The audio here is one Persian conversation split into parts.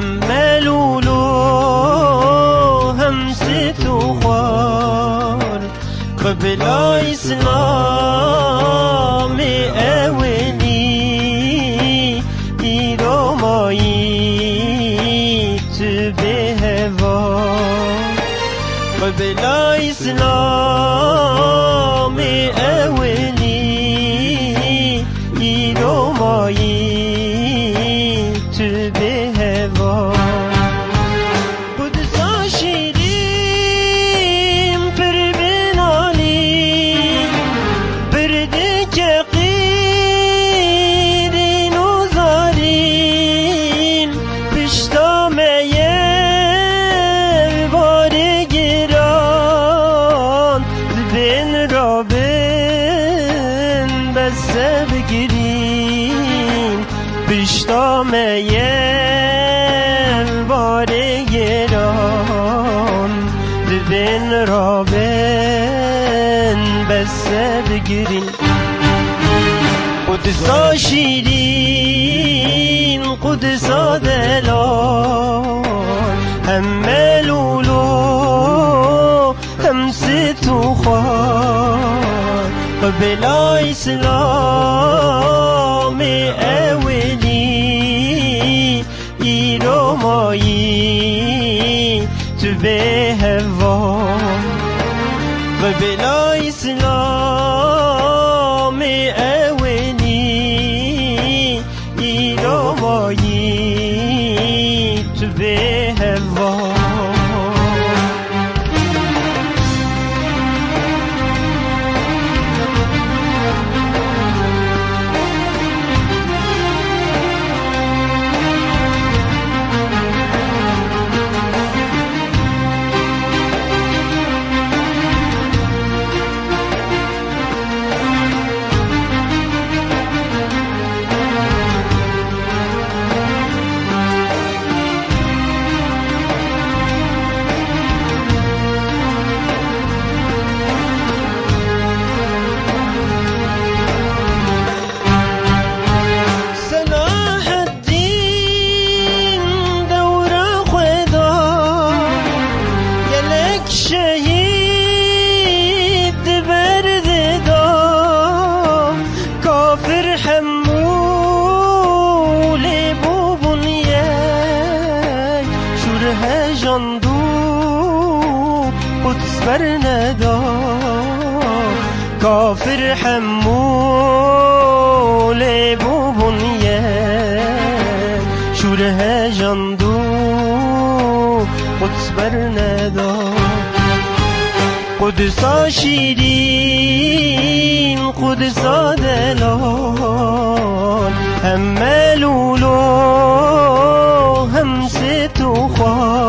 دلال هم ملولو هم ست و خوار قبل اسلام اولی ایرو مایی تو به هوا قبل را بین بسته بگیرین قدسا شیرین قدسا دلال هم ملولو هم ستو خوار قبلا اسلام اولی ایرو مایی تو به هوا. قبلا اسلام قدس برندا کافر حمول بوبون یک شوره جاندو قدس برندا قدسا شیرین قدسا دلال. هم ملولو هم ستو خواه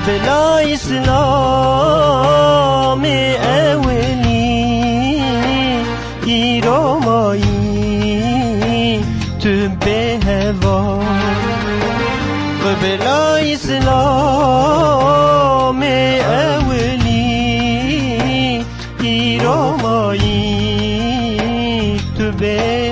قبلا اسلام اولی ایرو مایی تو به هوا قبلا اسلام اولی ایرو مایی تو به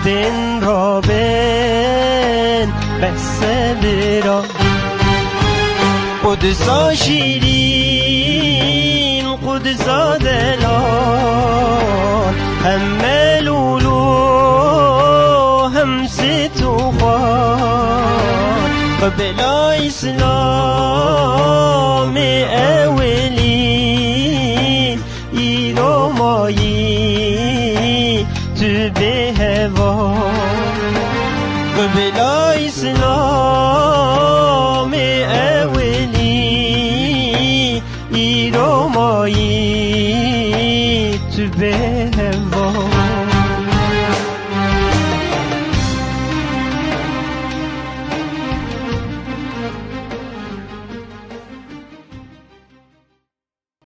دبین را بین بس برا. قدسا شیرین قدسا دلال هم ملولو هم ستو خوان قبلا اسلام اولین ایرو مایی रुतबे है वो बिना इस्लाम अवली ईरो मोई तुबे है वो